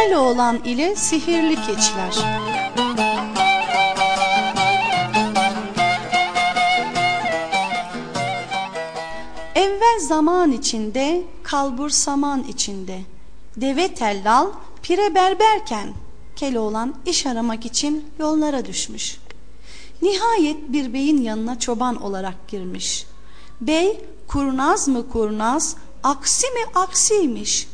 Keloğlan ile sihirli keçiler. Evvel zaman içinde, kalbur saman içinde. Deve tellal, pire berberken Keloğlan iş aramak için yollara düşmüş. Nihayet bir beyin yanına çoban olarak girmiş. Bey kurnaz mı kurnaz, aksi mi aksiymiş.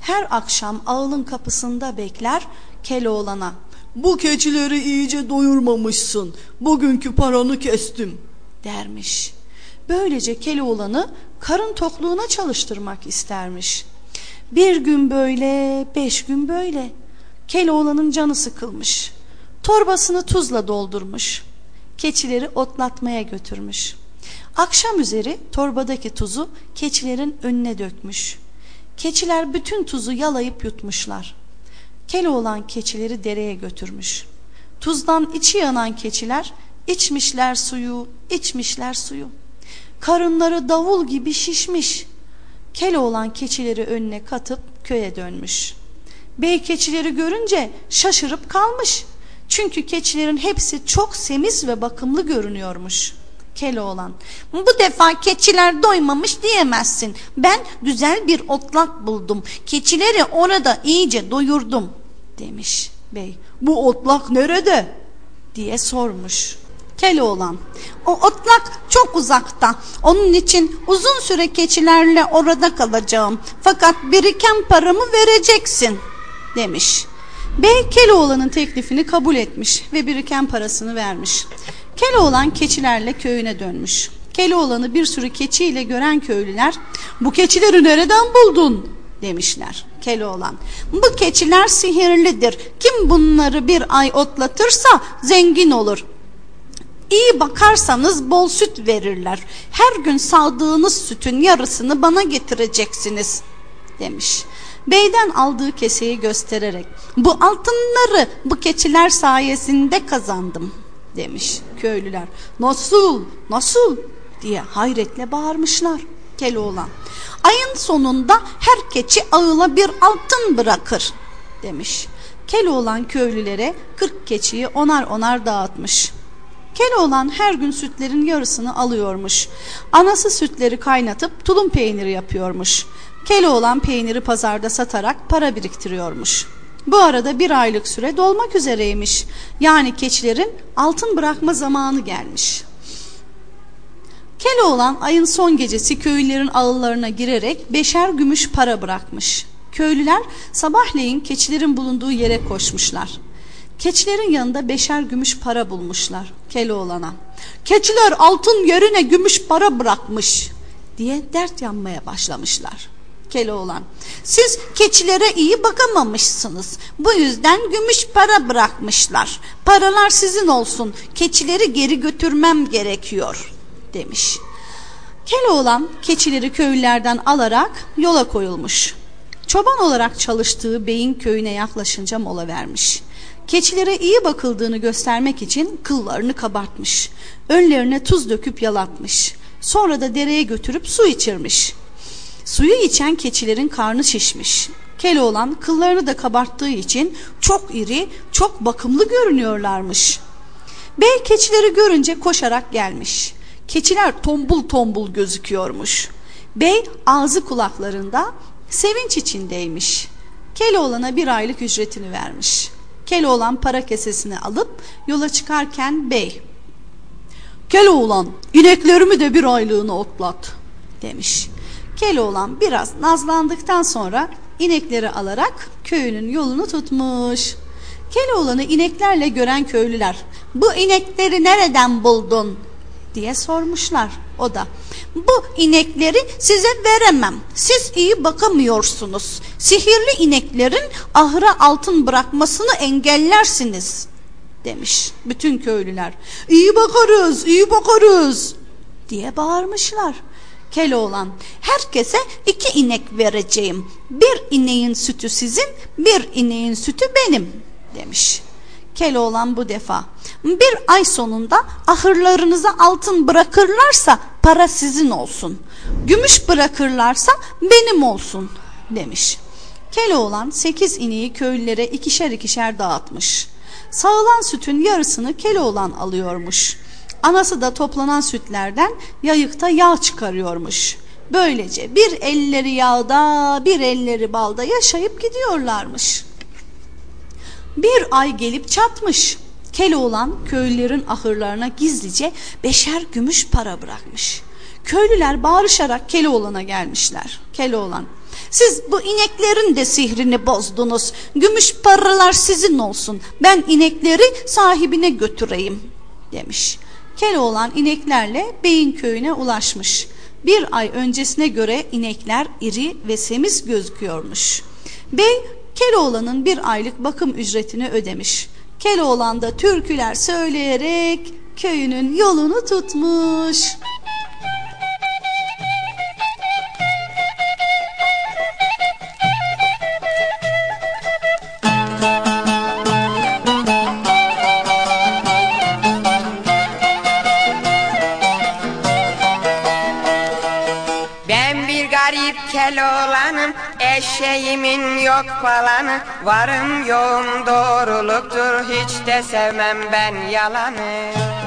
Her akşam ağılın kapısında bekler Keloğlan'a. Bu keçileri iyice doyurmamışsın. Bugünkü paranı kestim. Dermiş. Böylece Keloğlan'ı karın tokluğuna çalıştırmak istermiş. Bir gün böyle, beş gün böyle. Keloğlan'ın canı sıkılmış. Torbasını tuzla doldurmuş. Keçileri otlatmaya götürmüş. Akşam üzeri torbadaki tuzu keçilerin önüne dökmüş. Keçiler bütün tuzu yalayıp yutmuşlar. Keloğlan keçileri dereye götürmüş. Tuzdan içi yanan keçiler içmişler suyu, içmişler suyu. Karınları davul gibi şişmiş. Keloğlan keçileri önüne katıp köye dönmüş. Bey keçileri görünce şaşırıp kalmış. Çünkü keçilerin hepsi çok semiz ve bakımlı görünüyormuş. Keloğlan, bu defa keçiler doymamış diyemezsin. Ben güzel bir otlak buldum. Keçileri orada iyice doyurdum demiş bey. Bu otlak nerede? diye sormuş. Keloğlan, o otlak çok uzakta. Onun için uzun süre keçilerle orada kalacağım. Fakat biriken paramı vereceksin demiş. Bey Keloğlan'ın teklifini kabul etmiş ve biriken parasını vermiş. Keloğlan keçilerle köyüne dönmüş. Keloğlan'ı bir sürü keçiyle gören köylüler bu keçileri nereden buldun demişler. Keloğlan bu keçiler sihirlidir. Kim bunları bir ay otlatırsa zengin olur. İyi bakarsanız bol süt verirler. Her gün sağdığınız sütün yarısını bana getireceksiniz demiş. Beyden aldığı keseyi göstererek bu altınları bu keçiler sayesinde kazandım demiş köylüler. Nasıl nasıl diye hayretle bağırmışlar Keloğlan. Ayın sonunda her keçi ağıla bir altın bırakır demiş. Keloğlan köylülere kırk keçiyi onar onar dağıtmış. Keloğlan her gün sütlerin yarısını alıyormuş. Anası sütleri kaynatıp tulum peyniri yapıyormuş. Keloğlan peyniri pazarda satarak para biriktiriyormuş. Bu arada bir aylık süre dolmak üzereymiş. Yani keçilerin altın bırakma zamanı gelmiş. Keloğlan ayın son gecesi köylülerin ağıllarına girerek beşer gümüş para bırakmış. Köylüler sabahleyin keçilerin bulunduğu yere koşmuşlar. Keçilerin yanında beşer gümüş para bulmuşlar Keloğlan'a. Keçiler altın yerine gümüş para bırakmış diye dert yanmaya başlamışlar. Keloğlan. Siz keçilere iyi bakamamışsınız. Bu yüzden gümüş para bırakmışlar. Paralar sizin olsun. Keçileri geri götürmem gerekiyor demiş. Keloğlan keçileri köylülerden alarak yola koyulmuş. Çoban olarak çalıştığı beyin köyüne yaklaşınca mola vermiş. Keçilere iyi bakıldığını göstermek için kıllarını kabartmış. Önlerine tuz döküp yalatmış. Sonra da dereye götürüp su içirmiş. Suyu içen keçilerin karnı şişmiş. Keloğlan kıllarını da kabarttığı için çok iri, çok bakımlı görünüyorlarmış. Bey keçileri görünce koşarak gelmiş. Keçiler tombul tombul gözüküyormuş. Bey ağzı kulaklarında sevinç içindeymiş. Keloğlan'a bir aylık ücretini vermiş. Keloğlan para kesesini alıp yola çıkarken bey Keloğlan ineklerimi de bir aylığına otlat demiş. Keloğlan biraz nazlandıktan sonra inekleri alarak köyünün yolunu tutmuş. Keloğlan'ı ineklerle gören köylüler bu inekleri nereden buldun diye sormuşlar o da. Bu inekleri size veremem. Siz iyi bakamıyorsunuz. Sihirli ineklerin ahıra altın bırakmasını engellersiniz demiş bütün köylüler. İyi bakarız, iyi bakarız diye bağırmışlar. Keloğlan herkese iki inek vereceğim. Bir ineğin sütü sizin, bir ineğin sütü benim demiş. Keloğlan bu defa bir ay sonunda ahırlarınıza altın bırakırlarsa para sizin olsun. Gümüş bırakırlarsa benim olsun demiş. Keloğlan sekiz ineği köylülere ikişer ikişer dağıtmış. Sağılan sütün yarısını Keloğlan alıyormuş. Anası da toplanan sütlerden yayıkta yağ çıkarıyormuş. Böylece bir elleri yağda bir elleri balda yaşayıp gidiyorlarmış. Bir ay gelip çatmış. Keloğlan köylülerin ahırlarına gizlice beşer gümüş para bırakmış. Köylüler bağırışarak Keloğlan'a gelmişler. Keloğlan, siz bu ineklerin de sihrini bozdunuz. Gümüş paralar sizin olsun. Ben inekleri sahibine götüreyim demiş. Keloğlan ineklerle beyin köyüne ulaşmış. Bir ay öncesine göre inekler iri ve semiz gözüküyormuş. Bey Keloğlan'ın bir aylık bakım ücretini ödemiş. Keloğlan da türküler söyleyerek köyünün yolunu tutmuş. Garip keloğlanım Eşeğimin yok falanı. Varım yoğum doğruluktur Hiç de sevmem ben yalanı